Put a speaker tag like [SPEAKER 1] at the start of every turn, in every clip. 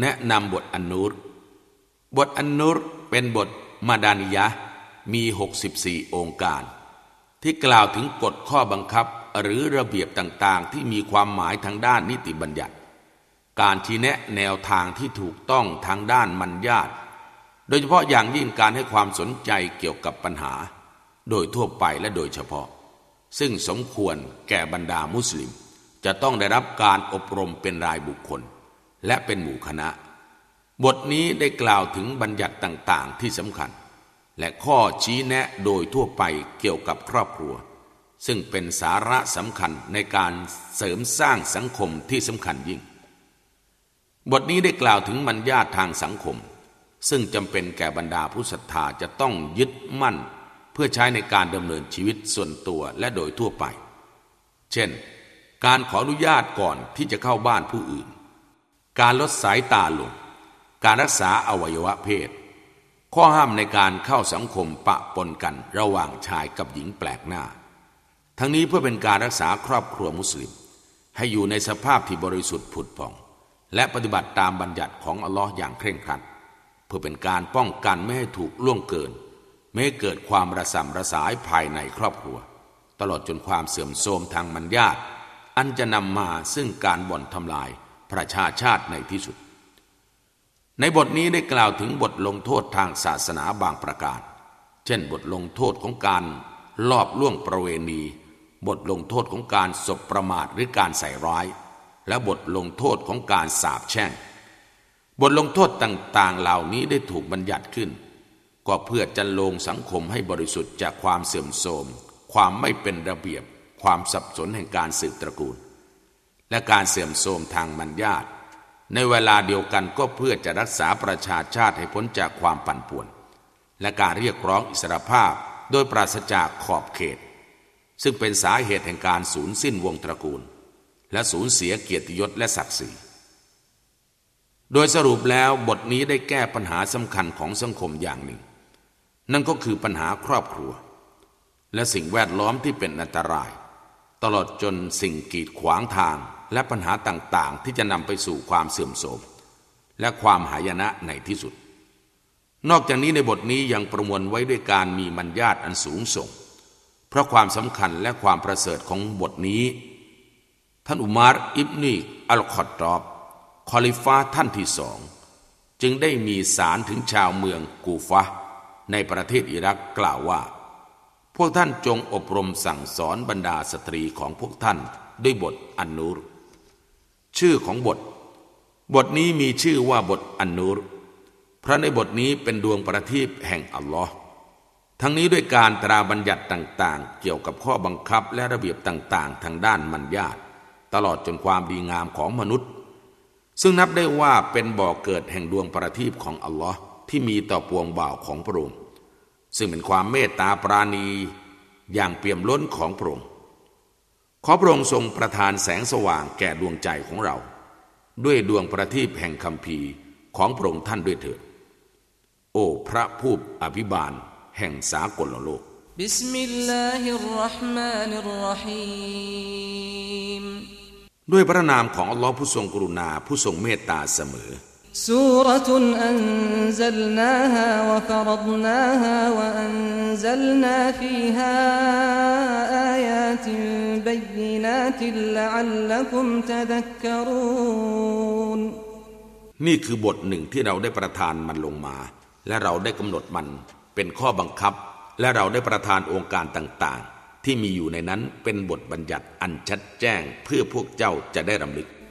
[SPEAKER 1] แนะนำบทอันนูรบทอันนูรเป็นบทมาดานิยะมี 64องค์การที่กล่าวถึงกฎข้อบังคับหรือระเบียบต่างๆ ที่มีความหมายทางด้านนิติบัญญัติ การชี้แนะแนวทางที่ถูกต้องทางด้านมัญญาตโดยเฉพาะอย่างยิ่งการให้ความสนใจเกี่ยวกับปัญหา โดยทั่วไปและโดยเฉพาะ ซึ่งสมควรแก่บรรดามุสลิม จะต้องได้รับการอบรมเป็นรายบุคคลและเป็นหมู่คณะ บทนี้ได้กล่าวถึงบัญญัติต่างๆที่สำคัญ และข้อชี้แนะโดยทั่วไปเกี่ยวกับครอบครัว ซึ่งเป็นสาระสำคัญในการเสริมสร้างสังคมที่สำคัญยิ่ง บทนี้ได้กล่าวถึงมัญญาทางสังคม ซึ่งจำเป็นแก่บรรดาผู้ศรัทธาจะต้องยึดมั่น เพื่อใช้ในการดำเนินชีวิตส่วนตัวและโดยทั่วไป เช่น การขออนุญาตก่อนที่จะเข้าบ้านผู้อื่นการลดสายตาลงการรักษาอวัยวะเพศ ข้อห้ามในการเข้าสังคมปะปนกันระหว่างชายกับหญิงแปลกหน้า ทั้งนี้เพื่อเป็นการรักษาครอบครัวมุสลิม ให้อยู่ในสภาพที่บริสุทธิ์ผุดผ่อง และปฏิบัติตามบัญญัติของอัลลอฮ์อย่างเคร่งครัด เพื่อเป็นการป้องกันไม่ให้ถูกล่วงเกิน ไม่ให้เกิดความระสำระสายภายในครอบครัว ตลอดจนความเสื่อมโทรมทางมัญญาตอันจะนำมาซึ่งการบ่อนทำลายประชาชาติในที่สุด ในบทนี้ได้กล่าวถึงบทลงโทษทางศาสนาบางประการเช่น บทลงโทษของการลอบล่วงประเวณี บทลงโทษของการสบประมาทหรือการใส่ร้ายและบทลงโทษของการสาบแช่งบทลงโทษต่าง ๆเหล่านี้ได้ถูกบัญญัติขึ้น ก็เพื่อจันลงสังคมให้บริสุทธิ์จากความเสื่อมโทรมความไม่เป็นระเบียบความสับสนแห่งการสืบตระกูลและการเสื่อมโทรมทางมัญญาต ในเวลาเดียวกันก็เพื่อจะรักษาประชาชาติให้พ้นจากความปั่นป่วน และการเรียกร้องอิสรภาพโดยปราศจากขอบเขต ซึ่งเป็นสาเหตุแห่งการสูญสิ้นวงตระกูล และสูญเสียเกียรติยศและศักดิ์ศรี โดยสรุปแล้วบทนี้ได้แก้ปัญหาสำคัญของสังคมอย่างหนึ่ง นั่นก็คือปัญหาครอบครัว และสิ่งแวดล้อมที่เป็นอันตราย ตลอดจนสิ่งกีดขวางทางและปัญหาต่างๆ ที่จะนำไปสู่ความเสื่อมโทรมและความหายนะในที่สุด นอกจากนี้ในบทนี้ยังประมวลไว้ด้วยการมีมัญญาตอันสูงส่ง เพราะความสำคัญและความประเสริฐของบทนี้ ท่านอุมารอิบนีอัลคอตรอบคอลิฟ้าท่านที่สอง จึงได้มีสารถึงชาวเมืองกูฟะ ในประเทศอิรักกล่าวว่า พวกท่านจงอบรมสั่งสอนบรรดาสตรีของพวกท่านด้วยบทอันนูร์ชื่อของบท บทนี้มีชื่อว่าบทอันนูรพระในบทนี้เป็นดวงประทีปแห่งอัลลอฮ์ทั้งนี้ด้วยการตราบัญญัติต่าง ๆ เกี่ยวกับข้อบังคับและระเบียบต่าง ๆ ทางด้านมัญญาตตลอดจนความดีงามของมนุษย์ ซึ่งนับได้ว่าเป็นบ่อเกิดแห่งดวงประทีปของอัลลอฮ์ที่มีต่อปวงบ่าวของพระองค์ซึ่งเป็นความเมตตาปราณี อย่างเปี่ยมล้นของพระองค์ขอพระองค์ทรงประทานแสงสว่างแก่ดวงใจของเรา ด้วยดวงประทีปแห่งคำภีของพระองค์ท่านด้วยเถิด โอ้พระผู้อภิบาลแห่งสากลโลก
[SPEAKER 2] บิสมิลลาฮิรราะห์มานิรรีม
[SPEAKER 1] ด้วยพระนามของอัลลอฮ์ผู้ทรงกรุณาผู้ทรงเมตตาเสมอ
[SPEAKER 2] سورة أنزلناها وفرضناها وأنزلنا فيها آيات بينات لعلكم تذكرون
[SPEAKER 1] นี่คือบทหนึ่งที่เราได้ประทานมันลงมา และเราได้กำหนดมันเป็นข้อบังคับ และเราได้ประทานองค์การต่าง ๆ ที่มีอยู่ในนั้นเป็นบทบัญญัติอันชัดแจ้งเพื่อพวกเจ้าจะได้รำลึก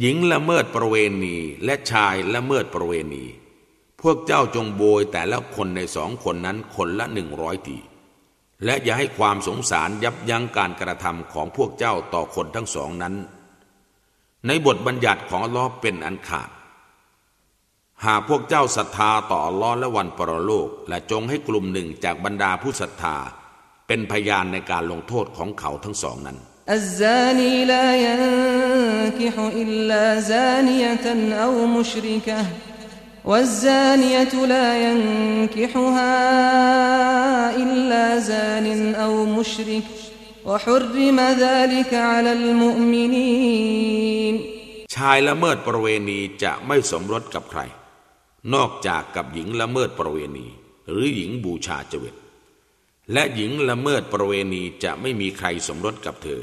[SPEAKER 1] หญิงละเมิดประเวณีและชายละเมิดประเวณี พวกเจ้าจงโบยแต่ละคนในสองคนนั้นคนละหนึ่งร้อยทีและอย่าให้ความสงสารยับยั้งการกระทำของพวกเจ้าต่อคนทั้งสองนั้น ในบทบัญญัติของลอเป็นอันขาด หากพวกเจ้าศรัทธาต่อลอและวันปรโลกและจงให้กลุ่มหนึ่งจากบรรดาผู้ศรัทธาเป็นพยานในการลงโทษของเขาทั้งสองนั้
[SPEAKER 2] น ي ن ك ح إلا زانية أو مشركة والزانية لا ينكحها إلا زان أو مشرك وحرم ذلك على المؤمنين
[SPEAKER 1] ชายละเมิดประเวณีจะไม่สมรสกับใคร นอกจากกับหญิงละเมิดประเวณี หรือหญิงบูชาจเวตและหญิงละเมิดประเวณีจะไม่มีใครสมรสกับเธอ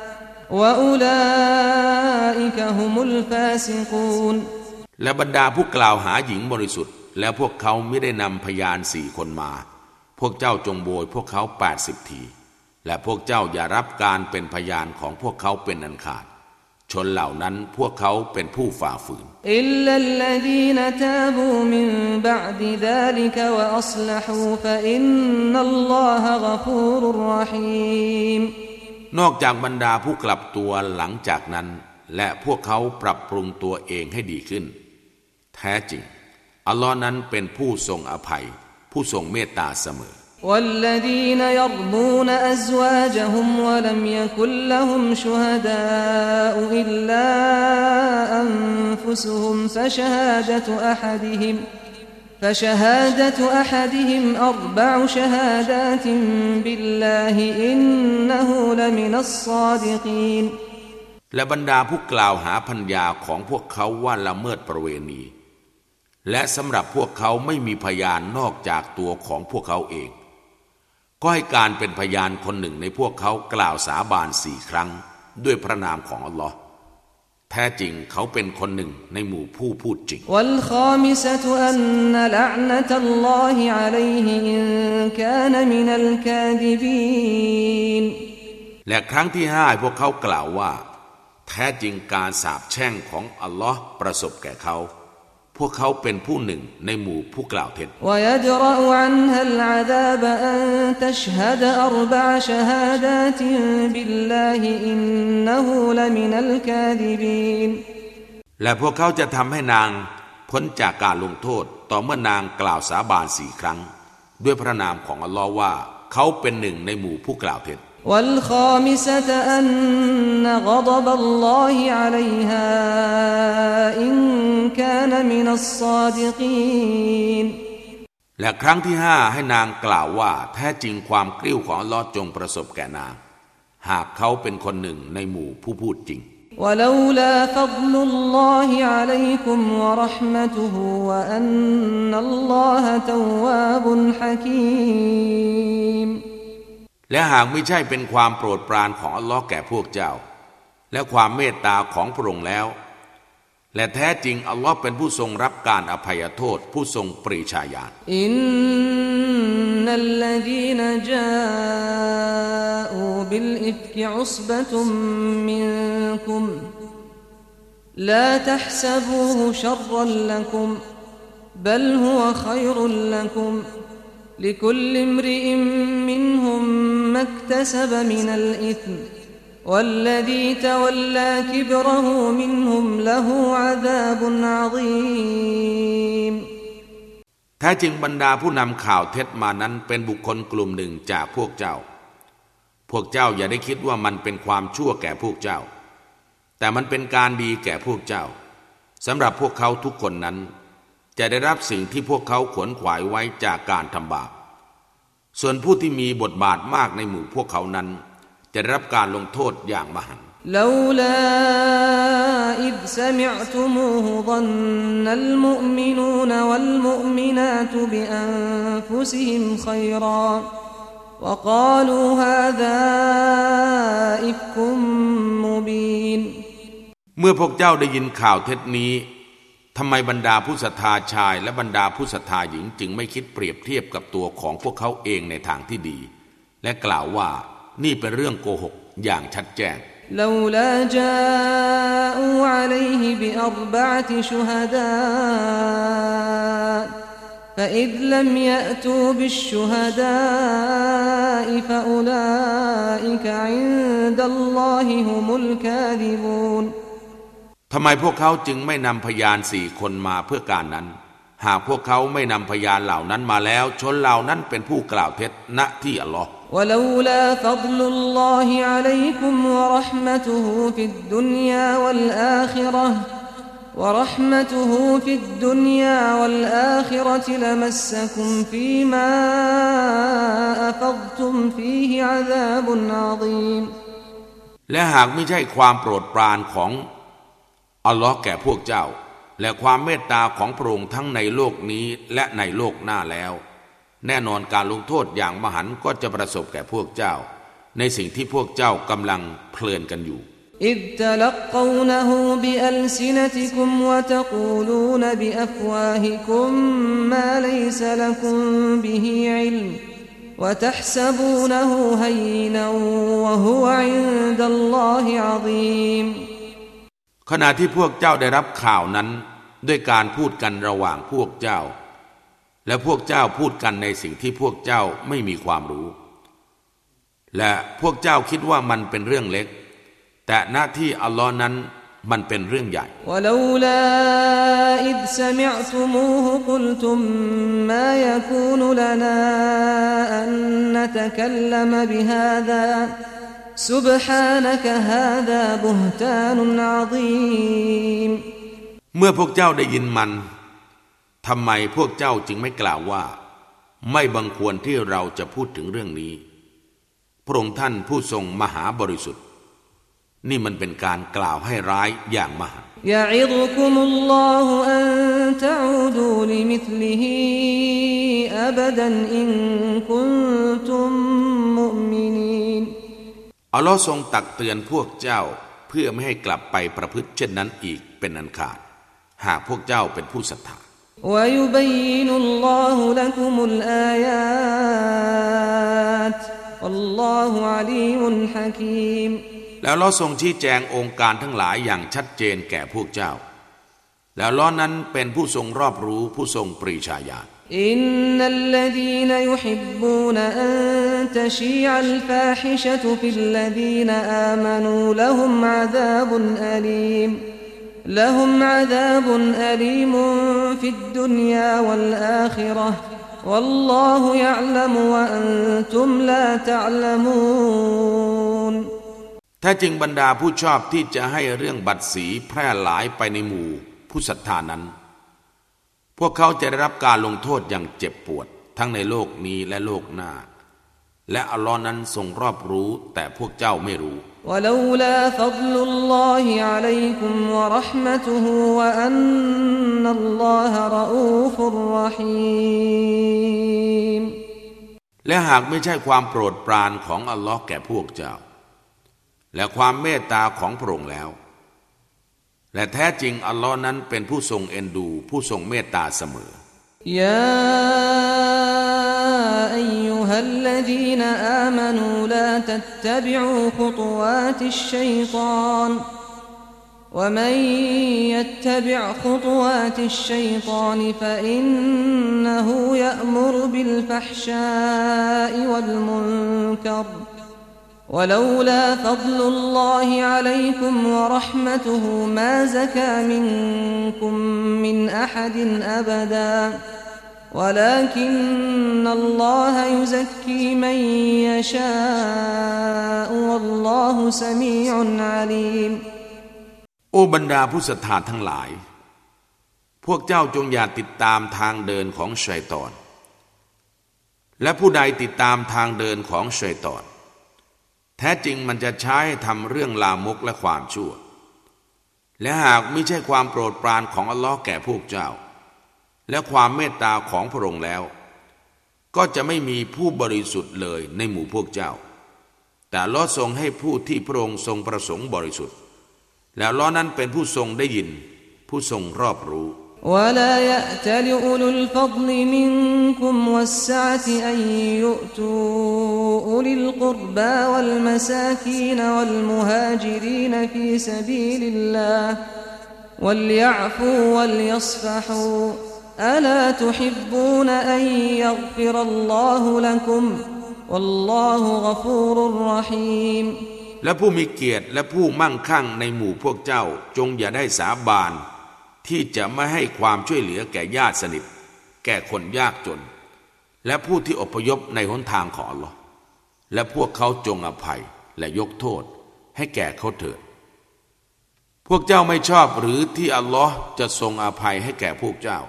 [SPEAKER 1] และบรรดาผู้กล่าวหาหญิงบริสุทธิ์และพวกเขาไม่ได้นำพยานสี่คนมา พวกเจ้าจงโบยพวกเขา 80 ที และพวกเจ้าอย่ารับการเป็นพยานของพวกเขาเป็นอันขาด ชนเหล่านั้นพวกเขาเป็นผู้ฝ
[SPEAKER 2] ่าฝืนอิลลัลลดีนตาบูมินบะดิดาลิกวะอัลลฮูฟะอินนัลลอฮะกะฟูรุรเราะฮีม
[SPEAKER 1] นอกจากบรรดาผู้กลับตัวหลังจากนั้น และพวกเขาปรับปรุงตัวเองให้ดีขึ้น แท้จริง อัลลอฮ์นั้นเป็นผู้ทรงอภัย ผู้ทรงเมตตาเสมอ
[SPEAKER 2] والذين ي ر و ن أزواجهم ولم يكن لهم شهداء إلا أنفسهم فشهادة أحدهم فشهادة أحدهم أربع شهادات بالله إنه لمن الصادقين
[SPEAKER 1] และบรรดาผู้กล่าวหาพัญญาของพวกเขาว่าละเมิดประเวณีและสำหรับพวกเขาไม่มีพยานนอกจากตัวของพวกเขาเอง ก็ให้การเป็นพยานคนหนึ่งในพวกเขากล่าวสาบานสี่ครั้ง ด้วยพระนามของอัลลอฮ์แท้จริงเขาเป็นคนหนึ่งในหมู่ผู้พูดจริง และครั้งที่ห้าพวกเขากล่าวว่า แท้จริงการสาบแช่งของ อัลลอฮ์ประสบแก่เขาพวกเขาเป็นผู้หนึ่งในหมู่ผู้กล่าวเท็จและพวกเขาจะทำให้นางพ้นจากการลงโทษต่อเมื่อนางกล่าวสาบานสี่ครั้ง ด้วยพระนามของอัลลอฮ์ว่า เขาเป็นหนึ่งในหมู่ผู้กล่าวเท็จ
[SPEAKER 2] والخامسة أن غضب الله عليها إن كان من الصادقين
[SPEAKER 1] และครั้งที่ห้าให้นางกล่าวว่า แท้จริงความกลิ้วของลอดจงประสบแก่นาง หากเขาเป็นคนหนึ่งในหมู่ผู้พูดจริงและและหากไม่ใช่เป็นความโปรดปรานของ อัลลอฮ์แก่พวกเจ้า และความเมตตาของพระองค์แล้ว และแท้จริง อัลลอฮ์เป็นผู้ทรงรับการอภัยโทษผู้ทรงปรีชาญาณ
[SPEAKER 2] อินนัลลดีนจาอูบิลอิฟกิอุสบะตุมมินคุมลาตับูช لا تحسبوه شرا لكم بل هو خ ล ر ل ุม لكل امرئ منهم ما اكتسب من الإثم والذي تولى كبره منهم له عذاب عظيم
[SPEAKER 1] แท้จริงบรรดาผู้นำข่าวเท็จมานั้นเป็นบุคคลกลุ่มหนึ่งจากพวกเจ้า พวกเจ้าอย่าได้คิดว่ามันเป็นความชั่วแก่พวกเจ้า แต่มันเป็นการดีแก่พวกเจ้า สำหรับพวกเขาทุกคนนั้นจะได้รับสิ่งที่พวกเขาขวนขวายไว้จากการทำบาป ส่วนผู้ที่มีบทบาทมากในหมู่พวกเขานั้น จะได้รับการลงโทษอย่างมหัน
[SPEAKER 2] ต์ وقالوا هذا إفك مبين
[SPEAKER 1] เมื่อพวกเจ้าได้ยินข่าวเท็จนี้ทำไมบรรดาผู้ศรัทธาชายและบรรดาผู้ศรัทธาหญิงจึงไม่คิดเปรียบเทียบกับตัวของพวกเขาเองในทางที่ดี และกล่าวว่านี่เป็นเรื่องโกหกอย่างชัดแจ้ง
[SPEAKER 2] ل و ل
[SPEAKER 1] ทำไมพวกเขาจึงไม่นำพยานสี่คนมาเพื่อการนั้น หากพวกเขาไม่นำพยานเหล่านั้นมาแล้ว ชนเหล่านั้นเป็นผู้กล่าวเท็จณที่อัลลอฮ์
[SPEAKER 2] ولولا فضل الله عليكم ورحمته في الدنيا والآخرة ورحمته في الدنيا والآخرة لمسكم فيما أفضتم فيه عذاب عظيم
[SPEAKER 1] และหากไม่ใช่ความโปรดปรานของอัลลอฮ์แก่พวกเจ้าและความเมตตาของพระองค์ทั้งในโลกนี้และในโลกหน้าแล้ว แน่นอนการลงโทษอย่างมหันก็จะประสบแก่พวกเจ้า ในสิ่งที่พวกเจ้ากำลังเพลินกันอยู่ขณะที่พวกเจ้าได้รับข่าวนั้น ด้วยการพูดกันระหว่างพวกเจ้า และพวกเจ้าพูดกันในสิ่งที่พวกเจ้าไม่มีความรู้ และพวกเจ้าคิดว่ามันเป็นเรื่องเล็ก แต่หน้าที่อัลลอฮ์นั้นมันเป็นเรื่องใหญ่
[SPEAKER 2] ولولا إذ سمعتموه قلتم ما يكون لنا أن نتكلم بهذا سبحانك هذا بهتان عظيم
[SPEAKER 1] เมื่อพวกเจ้าได้ยินมัน ทำไมพวกเจ้าจึงไม่กล่าวว่า ไม่บังควรที่เราจะพูดถึงเรื่องนี้ พระองค์ท่านผู้ทรงมหาบริสุทธิ์ นี่มันเป็นการกล่าวให้ร้ายอย่างมหาอัลลอฮ์ทรงตักเตือนพวกเจ้าเพื่อไม่ให้กลับไปประพฤติเช่นนั้นอีกเป็นอันขาด หากพวกเจ้าเป็นผู้ศรัทธาแล้วล้อทรงชี้แจงองค์การทั้งหลายอย่างชัดเจนแก่พวกเจ้า แล้วล้อนั้นเป็นผู้ทรงรอบรู้ผู้ทรงปรีชาญาณ
[SPEAKER 2] إن الذين يحبون أن تشيع الفاحشة في الذين آمنوا لهم عذاب أليم لهم عذاب أليم في الدنيا والآخرة والله يعلم وأنتم لا تعلمون
[SPEAKER 1] แท้จริงบรรดาผู้ชอบที่จะให้เรื่องบัตรสีแพร่หลายไปในหมู่ผู้ศรัทธานั้นพวกเขาจะได้รับการลงโทษอย่างเจ็บปวด ทั้งในโลกนี้และโลกหน้า และอัลลอฮ์นั้นทรงรอบรู้แต่พวกเจ้าไม่รู้ และหากไม่ใช่ความโปรดปรานของอัลลอฮ์แก่พวกเจ้า และความเมตตาของพระองค์แล้วและแท้จริงอัลเลาะห์นั้นเป็นผู้ทรงเอ็นดูผู้ทรงเมตตาเสมอ
[SPEAKER 2] يا ايها الذين امنوا لا تتبعوا خطوات الشيطان ومن يتبع خطوات الشيطان فانه يأمر بالفحشاء والمنكر ولولا فضل الله عليكم ورحمته ما زكى منكم من أحد أبدا ولكن الله يزكي من يشاء والله سميع عليم
[SPEAKER 1] โอ้บรรดาผู้ศรัทธาทั้งหลาย พวกเจ้าจงอย่าติดตามทางเดินของชัยตอน และผู้ใดติดตามทางเดินของชัยตอนแท้จริงมันจะใช้ทำเรื่องลามกและความชั่ว และหากไม่ใช่ความโปรดปรานของอัลลอฮ์แก่พวกเจ้า และความเมตตาของพระองค์แล้ว ก็จะไม่มีผู้บริสุทธิ์เลยในหมู่พวกเจ้า แต่ลอทรงให้ผู้ที่พระองค์ทรงประสงค์บริสุทธิ์ แล้วลอนั้นเป็นผู้ทรงได้ยินผู้ทรงรอบรู้
[SPEAKER 2] ولا يأتل أولو الفضل منكم والسعة أن يؤتوا أولي القربى والمساكين والمهاجرين في سبيل الله وليعفوا وليصفحوا ألا تحبون أن يغفر الله لكم والله غفور رحيم
[SPEAKER 1] และผู้มีเกียรติและผู้มั่งคั่งในหมู่พวกเจ้าจงอย่าได้สาบานที่จะไม่ให้ความช่วยเหลือแก่ญาติสนิทแก่คนยากจน และผู้ที่อพยพในหนทางของลอและพวกเขาจงอภัยและยกโทษ ให้แก่เขาเถิด พวกเจ้าไม่ชอบหรือที่อัลลอฮ์จะทรงอภัยให้แก่พวกเจ้า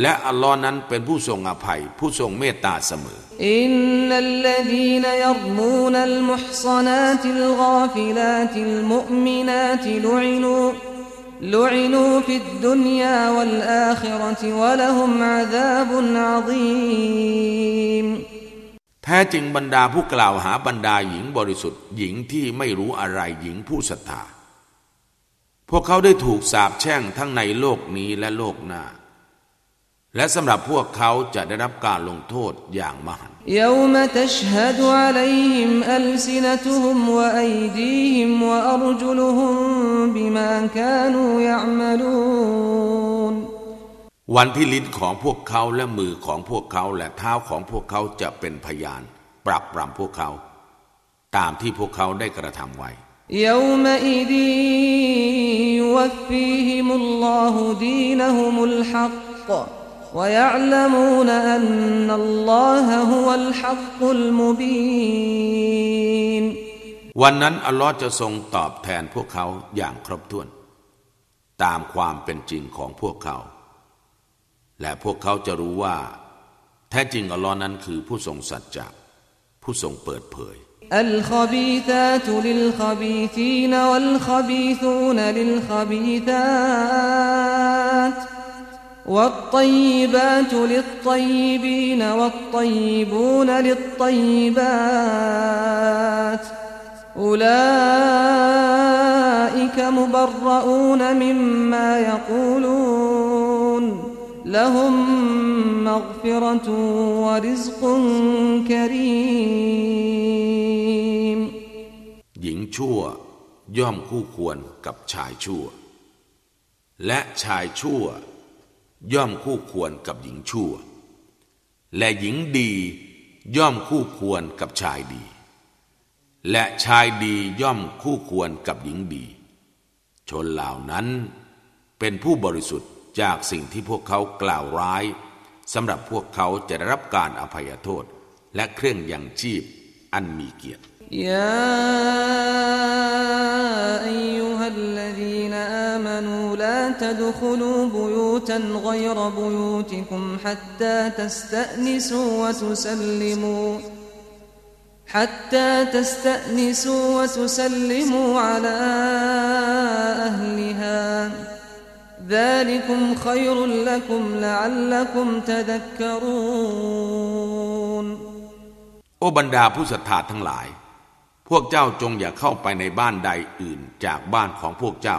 [SPEAKER 1] และอัลลอฮ์นั้นเป็นผู้ทรงอภัยผู้ทรงเมตตาเสมอ
[SPEAKER 2] อินนัลลดีนยับมูนัลมุฮซนาติลกาฟิลาติลมุมินาติลุอินู لعنوا في الدنيا والآخرة ولهم عذاب عظيم
[SPEAKER 1] แท้จริงบรรดาผู้กล่าวหาบรรดาหญิงบริสุทธิ์หญิงที่ไม่รู้อะไรหญิงผู้ศรัทธาพวกเขาได้ถูกสาปแช่งทั้งในโลกนี้และโลกหน้า และสำหรับพวกเขาจะได้รับการลงโทษอย่างมหัน
[SPEAKER 2] يوم تشهد عليهم ألسنتهم وأيديهم وأرجلهم بما كانوا يعملون
[SPEAKER 1] วันที่ลิ้นของพวกเขาและมือของพวกเขาและเท้าของพวกเขาจะเป็นพยานปรับปรำพวกเขา ตามที่พวกเขาได้กระทำไ
[SPEAKER 2] ว้ ويعلمون أن الله هو الحق المبين
[SPEAKER 1] วันนั้นอัลลอฮ์จะทรงตอบแทนพวกเขาอย่างครบถ้วน ตามความเป็นจริงของพวกเขา และพวกเขาจะรู้ว่า แท้จริงอัลลอฮ์นั้น คือผู้ทรงสัจจะผู้ทรงเปิดเผย
[SPEAKER 2] อัล ا บีตาตุลิล خ บีตีนวัล خ บี ث ูนลิล ب บีตา والطيبات للطيبين والطيبون للطيبات أولئك مبرؤون مما يقولون لهم مغفرة ورزق كريم
[SPEAKER 1] ย่อมคู่ควรกับชายชั่ว และชายชั่วย่อมคู่ควรกับหญิงชั่ว และหญิงดีย่อมคู่ควรกับชายดี และชายดีย่อมคู่ควรกับหญิงดี ชนเหล่านั้นเป็นผู้บริสุทธิ์จากสิ่งที่พวกเขากล่าวร้ายสำหรับพวกเขาจะได้รับการอภัยโทษและเครื่องยังชีพอันมีเกียรติ
[SPEAKER 2] تدخلوا بيوتا غير بيوتكم حتى تستأنسوا وتسلموا حتى تستأنسوا وتسلموا على أهلها ذلكم خير لكم لعلكم تذكرون
[SPEAKER 1] โอบรรดาผู้ศรัทธาทั้งหลาย พวกเจ้าจงอย่าเข้าไปในบ้านใดอื่น จากบ้านของพวกเจ้า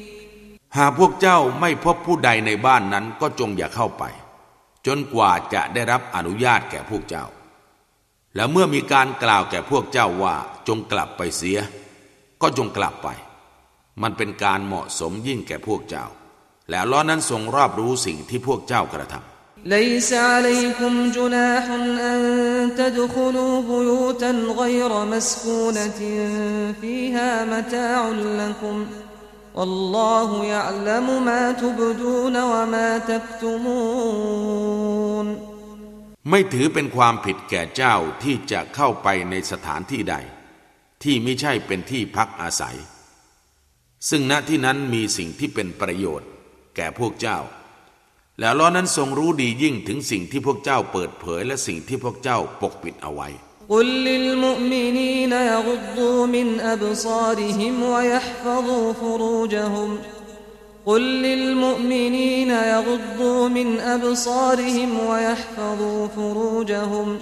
[SPEAKER 1] หากพวกเจ้าไม่พบผู้ใดในบ้านนั้นก็จงอย่าเข้าไป จนกว่าจะได้รับอนุญาตแก่พวกเจ้า และเมื่อมีการกล่าวแก่พวกเจ้าว่าจงกลับไปเสีย ก็จงกลับไป มันเป็นการเหมาะสมยิ่งแก่พวกเจ้า แล้วล้อนั้นทรงรอบรู้สิ่งที่พวกเจ้ากระทำ
[SPEAKER 2] ليس عليكم جناح أن تدخلوا بيوتا غير مسكونة فيها متاع لكم والله يعلم ما تبدون وما تكتمون
[SPEAKER 1] ไม่ถือเป็นความผิดแก่เจ้าที่จะเข้าไปในสถานที่ใด ที่ไม่ใช่เป็นที่พักอาศัย ซึ่งณที่นั้นมีสิ่งที่เป็นประโยชน์แก่พวกเจ้า แล้วล้อนั้นทรงรู้ดียิ่งถึงสิ่งที่พวกเจ้าเปิดเผย และสิ่งที่พวกเจ้าปกปิดเอาไว้
[SPEAKER 2] قل للمؤمنين يغضوا من أبصارهم ويحفظوا فروجهم قل للمؤمنين يغضوا من أبصارهم ويحفظوا فروجهم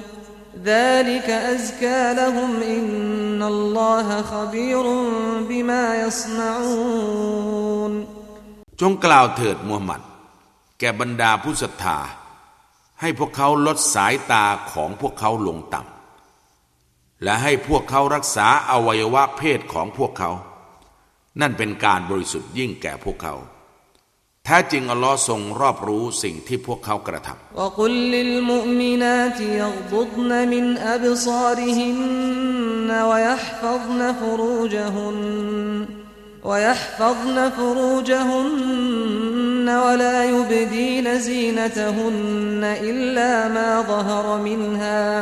[SPEAKER 2] ذلك أزكى لهم إن الله خبير بما يصنعون
[SPEAKER 1] จงกล่าวเถิดมูฮัมหมัดแก่บรรดาผู้ศรัทธาให้พวกเขาลดสายตาของพวกเขาลงต่ำและให้พวกเขารักษาอวัยวะเพศของพวกเขา นั่นเป็นการบริสุทธิ์ยิ่งแก่พวกเขาแท้จริงอัลลอฮ์ทรงรอบรู้สิ่งที่พวกเขากระท
[SPEAKER 2] ำวกุลลิลมุมินาตยับุดนมินอับซาริหินวยหฟัดนฟรูจหุน ويحفظن فروجهن ولا يبدين ز ي ن ิ ه ن إلا ما ظهر منها า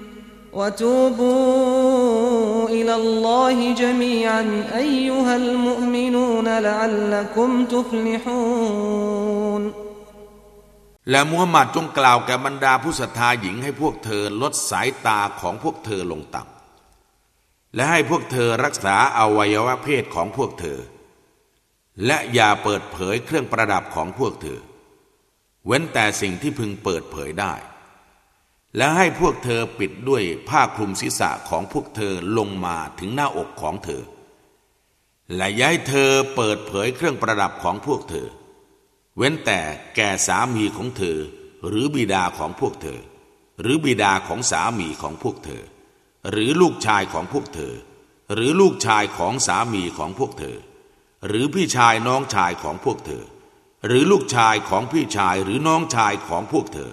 [SPEAKER 2] وتوبوا إلى الله جميعا أيها المؤمنون لعلكم تفلحون
[SPEAKER 1] และมูฮัมหมัดจงกล่าวแก่บรรดาผู้ศรัทธาหญิงให้พวกเธอลดสายตาของพวกเธอลงต่ำและให้พวกเธอรักษาอวัยวะเพศของพวกเธอ และอย่าเปิดเผยเครื่องประดับของพวกเธอเว้นแต่สิ่งที่พึงเปิดเผยได้และให้พวกเธอปิดด้วยผ้าคลุมศีรษะของพวกเธอลงมาถึงหน้าอกของเธอ และย้ายเธอเปิดเผยเครื่องประดับของพวกเธอ เว้นแต่แก่สามีของเธอ หรือบิดาของพวกเธอ หรือบิดาของสามีของพวกเธอ หรือลูกชายของพวกเธอ หรือลูกชายของสามีของพวกเธอ หรือพี่ชายน้องชายของพวกเธอ หรือลูกชายของพี่ชายหรือน้องชายของพวกเธอ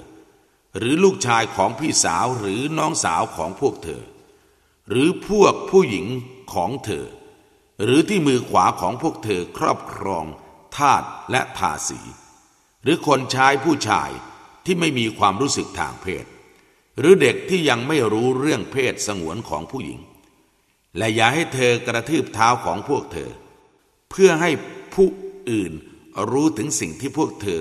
[SPEAKER 1] หรือลูกชายของพี่สาวหรือน้องสาวของพวกเธอ หรือพวกผู้หญิงของเธอ หรือที่มือขวาของพวกเธอครอบครอง ทาตและทาสี หรือคนชายผู้ชายที่ไม่มีความรู้สึกทางเพศ หรือเด็กที่ยังไม่รู้เรื่องเพศสงวนของผู้หญิง และอย่าให้เธอกระทืบเท้าของพวกเธอ เพื่อให้ผู้อื่นรู้ถึงสิ่งที่พวกเธอ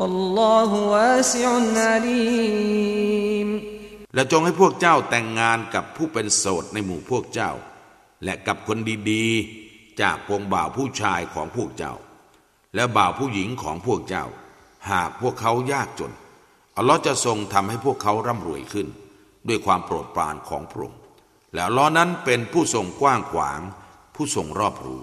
[SPEAKER 2] والله واسع عليم
[SPEAKER 1] และจงให้พวกเจ้าแต่งงานกับผู้เป็นโสดในหมู่พวกเจ้า และกับคนดีๆ จากพวงบ่าวผู้ชายของพวกเจ้า และบ่าวผู้หญิงของพวกเจ้า หากพวกเขายากจนอัลลอฮ์จะทรงทำให้พวกเขาร่ำรวยขึ้น ด้วยความโปรดปรานของพระองค์และอัลลอฮ์นั้นเป็นผู้ทรงกว้างขวางผู้ทรงรอบรู้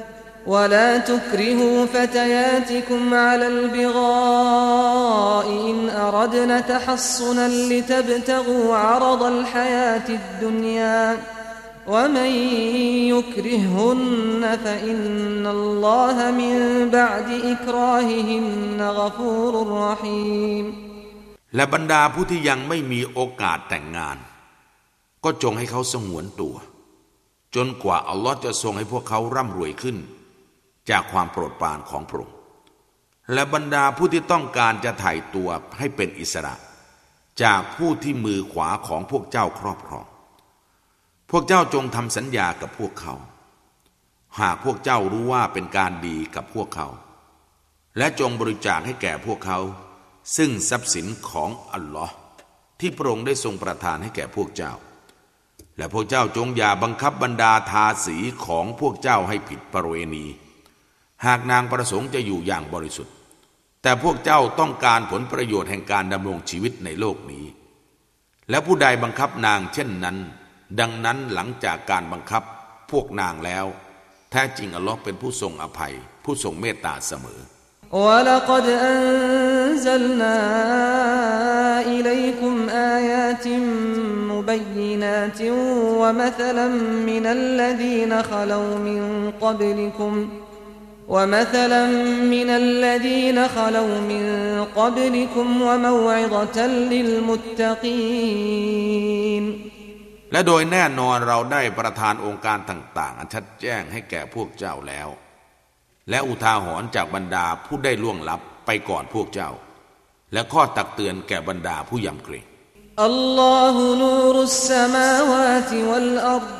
[SPEAKER 2] ولا تكرهوا فتياتكم على البغاء إن أردنا تحصنا لتبتغوا عرض الحياة الدنيا ومن يكرههن فإن الله من بعد إكراههن غفور رحيم
[SPEAKER 1] และบรรดาผู้ที่ยังไม่มีโอกาสแต่งงาน ก็จงให้เขาสงวนตัว จนกว่าอัลลอฮ์จะทรงให้พวกเขาร่ำรวยขึ้นจากความโปรดปรานของพระองค์ และบรรดาผู้ที่ต้องการจะไถ่ตัวให้เป็นอิสระ จากผู้ที่มือขวาของพวกเจ้าครอบครอง พวกเจ้าจงทำสัญญากับพวกเขา หากพวกเจ้ารู้ว่าเป็นการดีกับพวกเขา และจงบริจาคให้แก่พวกเขา ซึ่งทรัพย์สินของอัลลอฮ์ที่พระองค์ได้ทรงประทานให้แก่พวกเจ้า และพวกเจ้าจงอย่าบังคับบรรดาทาสีของพวกเจ้าให้ผิดประเวณีหากนางประสงค์จะอยู่อย่างบริสุทธิ์ แต่พวกเจ้าต้องการผลประโยชน์ แห่งการดำรงชีวิตในโลกนี้ และผู้ใดบังคับนางเช่นนั้น ดังนั้นหลังจากการบังคับพวกนางแล้ว แท้จริง อัลลอฮ์เป็นผู้ทรงอภัย ผู้ทรงเมตตาเสมอ
[SPEAKER 2] أنزلنا إليكم آيات مبينات ومثلا من الذين خ ل و من قبلكم ومثلا من الذين خلوا من قبلكم وموعظة للمتقين
[SPEAKER 1] และโดยแน่นอนเราได้ประทานองค์การต่างๆอันชัดแจ้งให้แก่พวกเจ้าแล้ว และอุทาหรณ์จากบรรดาผู้ได้ล่วงลับไปก่อนพวกเจ้า และข้อตักเตือนแก่บรรดาผู้ยำเกรง
[SPEAKER 2] อัลลอฮุนูรุสสมาวาติวัลอัรด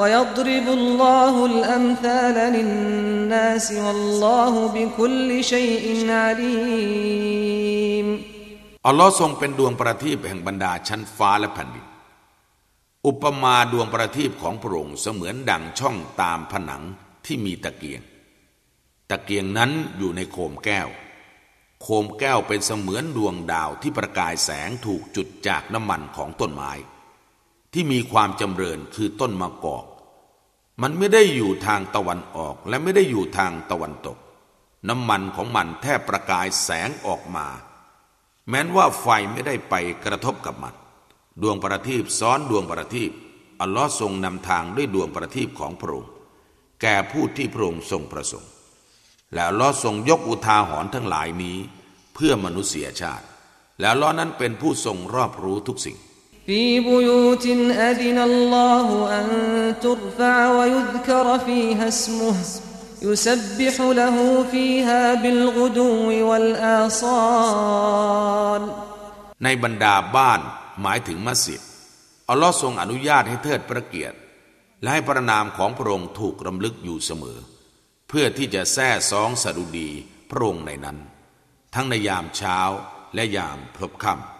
[SPEAKER 2] ويضرب الله الأمثال للناس والله بكل شيء عليم
[SPEAKER 1] อัลลอฮ์ทรงเป็นดวงประทีปแห่งบรรดาชั้นฟ้าและแผ่นดินอุปมาดวงประทีปของพระองค์เสมือนดั่งช่อง ตามผนังที่มีตะเกียง ตะเกียงนั้น อยู่ในโคมแก้ว โคมแก้วเป็นเสมือนดวงดาว ที่ประกายแสงถูกจุดจาก น้ำมันของต้นไม้ ที่มีความจำเริญคือต้นมะกอกมันไม่ได้อยู่ทางตะวันออกและไม่ได้อยู่ทางตะวันตก น้ำมันของมันแทบประกายแสงออกมา แม้นว่าไฟไม่ได้ไปกระทบกับมัน ดวงประทีปซ้อนดวงประทีปอัลลอฮ์ทรงนำทางด้วยดวงประทีปของพระองค์แก่ผู้ที่พระองค์ทรงประสงค์ แล้วลอทรงยกอุทาหรณ์ทั้งหลายนี้เพื่อมนุษยชาติ แล้วลอนั้นเป็นผู้ทรงรอบรู้ทุกสิ่ง
[SPEAKER 2] في بيوت أذن الله أن ترفع ويذكر فيها اسمه يسبح له فيها بالغدو والآصال
[SPEAKER 1] ในบรรดาบ้านหมายถึงมัสยิดอัลลอฮ์ทรงอนุญาตให้เทิดพระเกียรติ และให้พระนามของพระองค์ถูกรำลึกอยู่เสมอ เพื่อที่จะแท้ซองสดุดีพระองค์ในนั้น ทั้งในยามเช้าและยามพลบค่ำ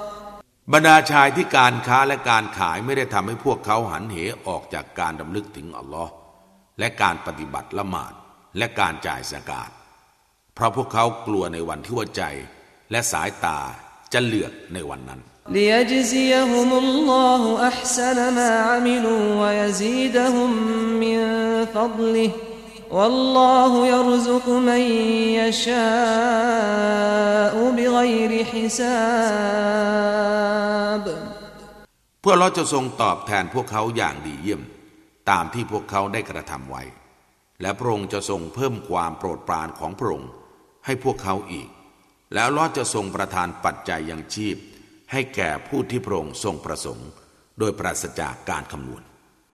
[SPEAKER 1] บรรดาชายที่การค้าและการขายไม่ได้ทำให้พวกเขาหันเหออกจากการดำลึกถึงอัลลอฮ์และการปฏิบัติละหมาดและการจ่ายสกาดเพราะพวกเขากลัวในวันที่หัวใจ และสายตาจะเลือกในวันนั้น
[SPEAKER 2] ل أحسن ما عملوا ويزيدهم من فضله والله يرزق من يشاء بغير حساب
[SPEAKER 1] พวกเราจะทรงตอบแทนพวกเขาอย่างดีเยี่ยมตามที่พวกเขาได้กระทำไว้ และพระองค์จะทรงเพิ่มความโปรดปรานของพระองค์ให้พวกเขาอีก แล้วลอจะทรงประทานปัจจัยยังชีพ ให้แก่ผู้ที่พระองค์ทรงประสงค์ โดยปราศจากการคำนวณ